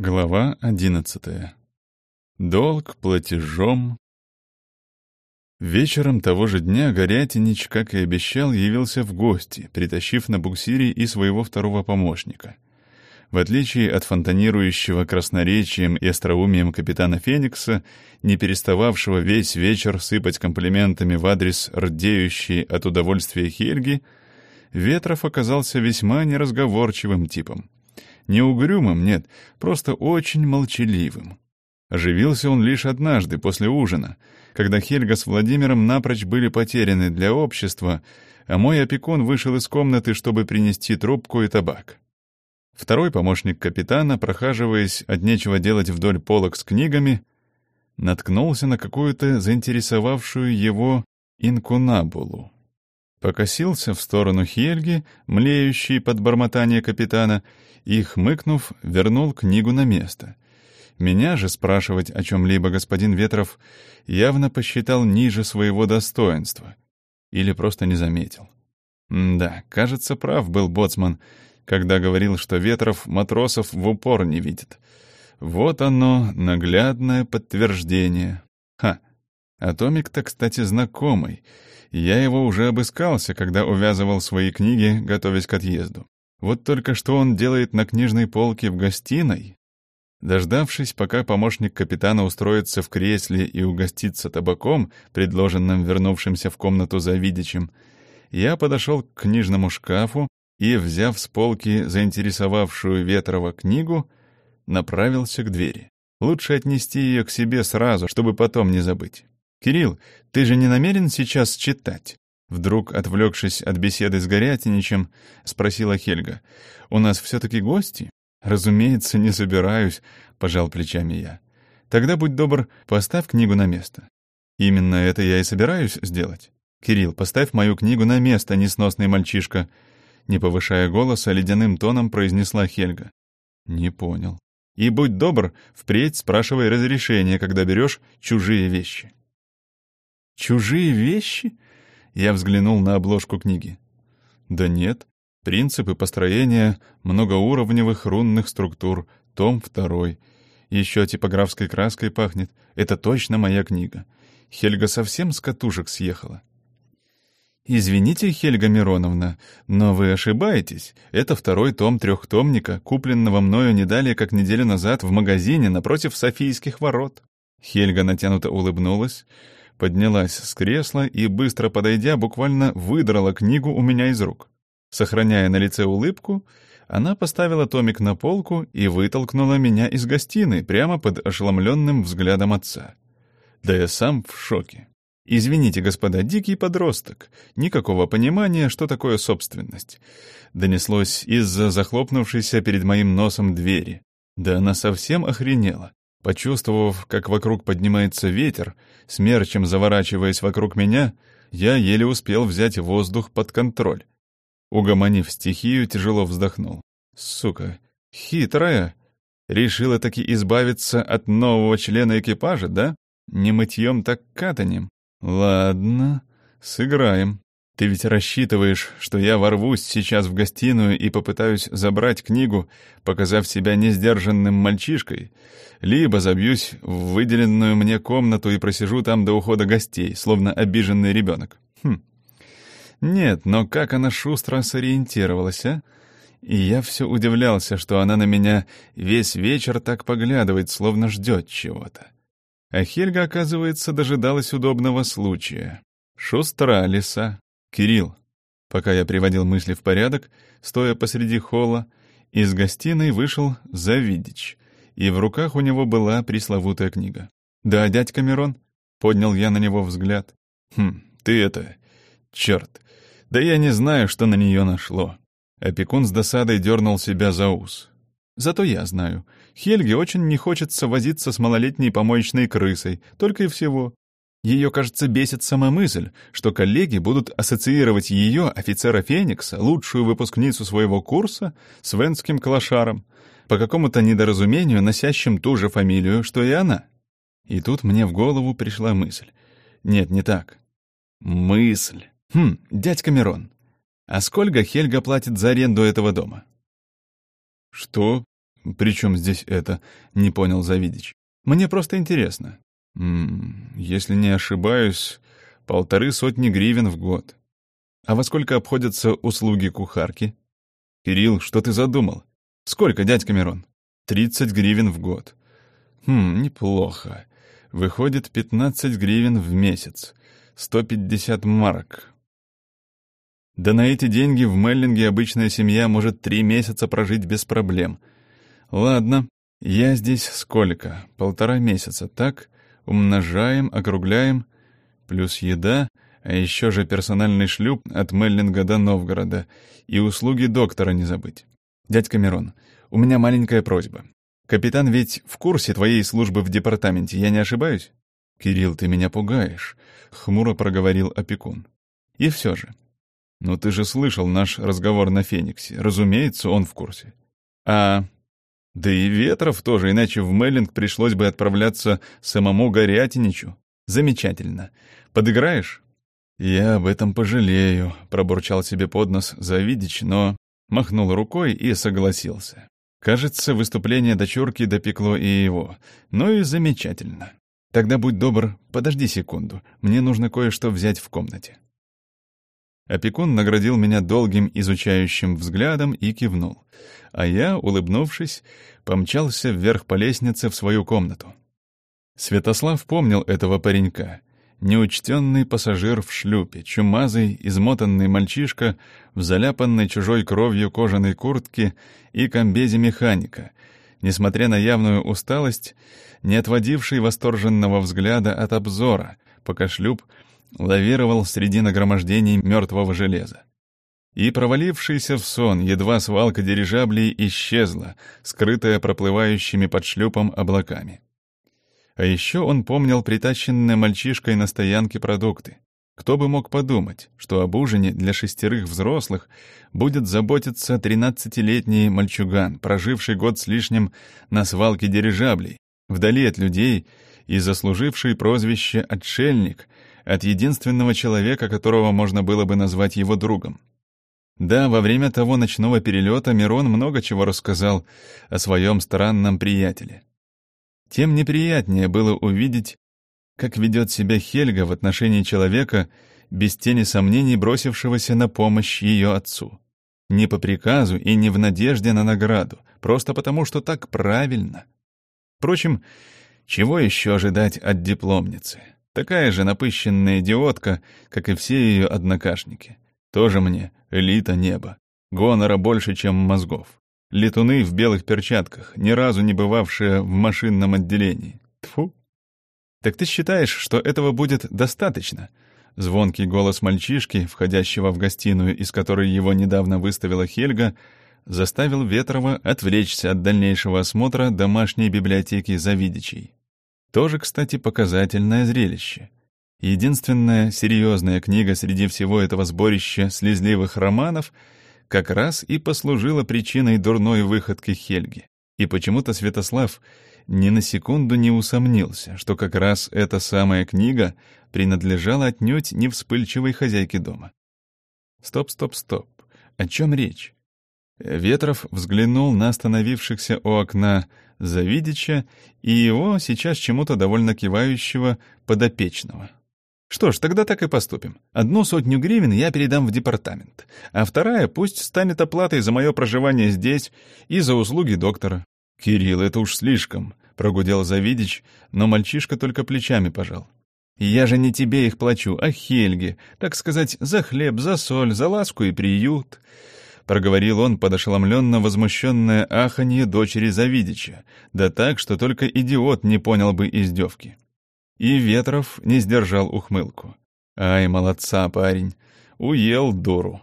Глава одиннадцатая. Долг платежом. Вечером того же дня Горятинич, как и обещал, явился в гости, притащив на буксире и своего второго помощника. В отличие от фонтанирующего красноречием и остроумием капитана Феникса, не перестававшего весь вечер сыпать комплиментами в адрес рдеющей от удовольствия Хельги, Ветров оказался весьма неразговорчивым типом. Не угрюмым, нет, просто очень молчаливым. Оживился он лишь однажды, после ужина, когда Хельга с Владимиром напрочь были потеряны для общества, а мой опекун вышел из комнаты, чтобы принести трубку и табак. Второй помощник капитана, прохаживаясь от нечего делать вдоль полок с книгами, наткнулся на какую-то заинтересовавшую его инкунабулу. Покосился в сторону Хельги, млеющей под бормотание капитана, и, хмыкнув, вернул книгу на место. Меня же спрашивать о чем-либо господин Ветров явно посчитал ниже своего достоинства. Или просто не заметил. М да, кажется, прав был боцман, когда говорил, что Ветров матросов в упор не видит. Вот оно, наглядное подтверждение. Ха! Атомик-то, кстати, знакомый. Я его уже обыскался, когда увязывал свои книги, готовясь к отъезду. Вот только что он делает на книжной полке в гостиной. Дождавшись, пока помощник капитана устроится в кресле и угостится табаком, предложенным вернувшимся в комнату за Видичем, я подошел к книжному шкафу и, взяв с полки заинтересовавшую Ветрова книгу, направился к двери. Лучше отнести ее к себе сразу, чтобы потом не забыть. «Кирилл, ты же не намерен сейчас читать?» Вдруг, отвлекшись от беседы с Горятиничем, спросила Хельга. «У нас все-таки гости?» «Разумеется, не собираюсь», — пожал плечами я. «Тогда, будь добр, поставь книгу на место». «Именно это я и собираюсь сделать». «Кирилл, поставь мою книгу на место, несносный мальчишка», не повышая голоса, ледяным тоном произнесла Хельга. «Не понял». «И будь добр, впредь спрашивай разрешение, когда берешь чужие вещи». «Чужие вещи?» Я взглянул на обложку книги. Да нет. Принципы построения многоуровневых рунных структур. Том второй. Еще типографской краской пахнет. Это точно моя книга. Хельга совсем с катушек съехала. «Извините, Хельга Мироновна, но вы ошибаетесь. Это второй том трехтомника, купленного мною не далее, как неделю назад в магазине напротив Софийских ворот». Хельга натянуто улыбнулась, поднялась с кресла и, быстро подойдя, буквально выдрала книгу у меня из рук. Сохраняя на лице улыбку, она поставила томик на полку и вытолкнула меня из гостиной прямо под ошеломленным взглядом отца. Да я сам в шоке. «Извините, господа, дикий подросток. Никакого понимания, что такое собственность». Донеслось из-за захлопнувшейся перед моим носом двери. Да она совсем охренела. Почувствовав, как вокруг поднимается ветер, смерчем заворачиваясь вокруг меня, я еле успел взять воздух под контроль. Угомонив стихию, тяжело вздохнул. Сука, хитрая. Решила таки избавиться от нового члена экипажа, да? Не мытьем, так катанем. Ладно, сыграем. Ты ведь рассчитываешь, что я ворвусь сейчас в гостиную и попытаюсь забрать книгу, показав себя несдержанным мальчишкой, либо забьюсь в выделенную мне комнату и просижу там до ухода гостей, словно обиженный ребенок. Хм. Нет, но как она шустро сориентировалась, а? И я все удивлялся, что она на меня весь вечер так поглядывает, словно ждет чего-то. А Хельга, оказывается, дожидалась удобного случая. Шустра лиса. «Кирилл», пока я приводил мысли в порядок, стоя посреди холла, из гостиной вышел Завидич, и в руках у него была пресловутая книга. «Да, дядька Мирон?» — поднял я на него взгляд. «Хм, ты это... Черт! Да я не знаю, что на нее нашло». Опекун с досадой дернул себя за ус. «Зато я знаю. Хельге очень не хочется возиться с малолетней помоечной крысой, только и всего. Ее, кажется, бесит сама мысль, что коллеги будут ассоциировать ее, офицера Феникса, лучшую выпускницу своего курса, с венским клошаром, по какому-то недоразумению носящим ту же фамилию, что и она. И тут мне в голову пришла мысль. Нет, не так. Мысль. Хм, дядька Мирон, а сколько Хельга платит за аренду этого дома? Что? при чем здесь это?» — не понял Завидич. «Мне просто интересно». «Если не ошибаюсь, полторы сотни гривен в год. А во сколько обходятся услуги кухарки?» «Кирилл, что ты задумал? Сколько, дядька Мирон?» «Тридцать гривен в год». «Хм, неплохо. Выходит, пятнадцать гривен в месяц. Сто пятьдесят марок. Да на эти деньги в Меллинге обычная семья может три месяца прожить без проблем. Ладно, я здесь сколько? Полтора месяца, так? Умножаем, округляем, плюс еда, а еще же персональный шлюп от Меллинга до Новгорода и услуги доктора не забыть. Дядька Мирон, у меня маленькая просьба. Капитан ведь в курсе твоей службы в департаменте, я не ошибаюсь? Кирилл, ты меня пугаешь, хмуро проговорил опекун. И все же, «Но ты же слышал наш разговор на Фениксе. Разумеется, он в курсе». «А...» «Да и Ветров тоже, иначе в Меллинг пришлось бы отправляться самому Горятиничу. Замечательно. Подыграешь?» «Я об этом пожалею», — пробурчал себе под нос Завидич, но махнул рукой и согласился. Кажется, выступление дочурки допекло и его. Ну и замечательно. Тогда будь добр, подожди секунду. Мне нужно кое-что взять в комнате. Опекун наградил меня долгим изучающим взглядом и кивнул. А я, улыбнувшись, помчался вверх по лестнице в свою комнату. Святослав помнил этого паренька. Неучтенный пассажир в шлюпе, чумазый, измотанный мальчишка в заляпанной чужой кровью кожаной куртке и комбезе механика, несмотря на явную усталость, не отводивший восторженного взгляда от обзора, пока шлюп — лавировал среди нагромождений мертвого железа. И провалившийся в сон, едва свалка дирижаблей исчезла, скрытая проплывающими под шлюпом облаками. А еще он помнил притащенные мальчишкой на стоянке продукты. Кто бы мог подумать, что об ужине для шестерых взрослых будет заботиться тринадцатилетний мальчуган, проживший год с лишним на свалке дирижаблей, вдали от людей и заслуживший прозвище «отшельник», от единственного человека, которого можно было бы назвать его другом. Да, во время того ночного перелета Мирон много чего рассказал о своем странном приятеле. Тем неприятнее было увидеть, как ведет себя Хельга в отношении человека, без тени сомнений бросившегося на помощь ее отцу. Не по приказу и не в надежде на награду, просто потому, что так правильно. Впрочем, чего еще ожидать от дипломницы? Такая же напыщенная идиотка, как и все ее однокашники. Тоже мне элита неба. Гонора больше, чем мозгов. Летуны в белых перчатках, ни разу не бывавшие в машинном отделении. Тфу. Так ты считаешь, что этого будет достаточно? Звонкий голос мальчишки, входящего в гостиную, из которой его недавно выставила Хельга, заставил Ветрова отвлечься от дальнейшего осмотра домашней библиотеки Завидичей. Тоже, кстати, показательное зрелище. Единственная серьезная книга среди всего этого сборища слезливых романов как раз и послужила причиной дурной выходки Хельги. И почему-то Святослав ни на секунду не усомнился, что как раз эта самая книга принадлежала отнюдь не вспыльчивой хозяйке дома. Стоп, стоп, стоп. О чем речь? Ветров взглянул на остановившихся у окна Завидича и его, сейчас чему-то довольно кивающего, подопечного. Что ж, тогда так и поступим. Одну сотню гривен я передам в департамент, а вторая пусть станет оплатой за мое проживание здесь и за услуги доктора. Кирилл, это уж слишком, прогудел Завидич, но мальчишка только плечами пожал. Я же не тебе их плачу, а Хельге, так сказать, за хлеб, за соль, за ласку и приют проговорил он под ошеломленно возмущенное аханье дочери Завидича, да так, что только идиот не понял бы издевки. И Ветров не сдержал ухмылку. «Ай, молодца, парень! Уел дуру!»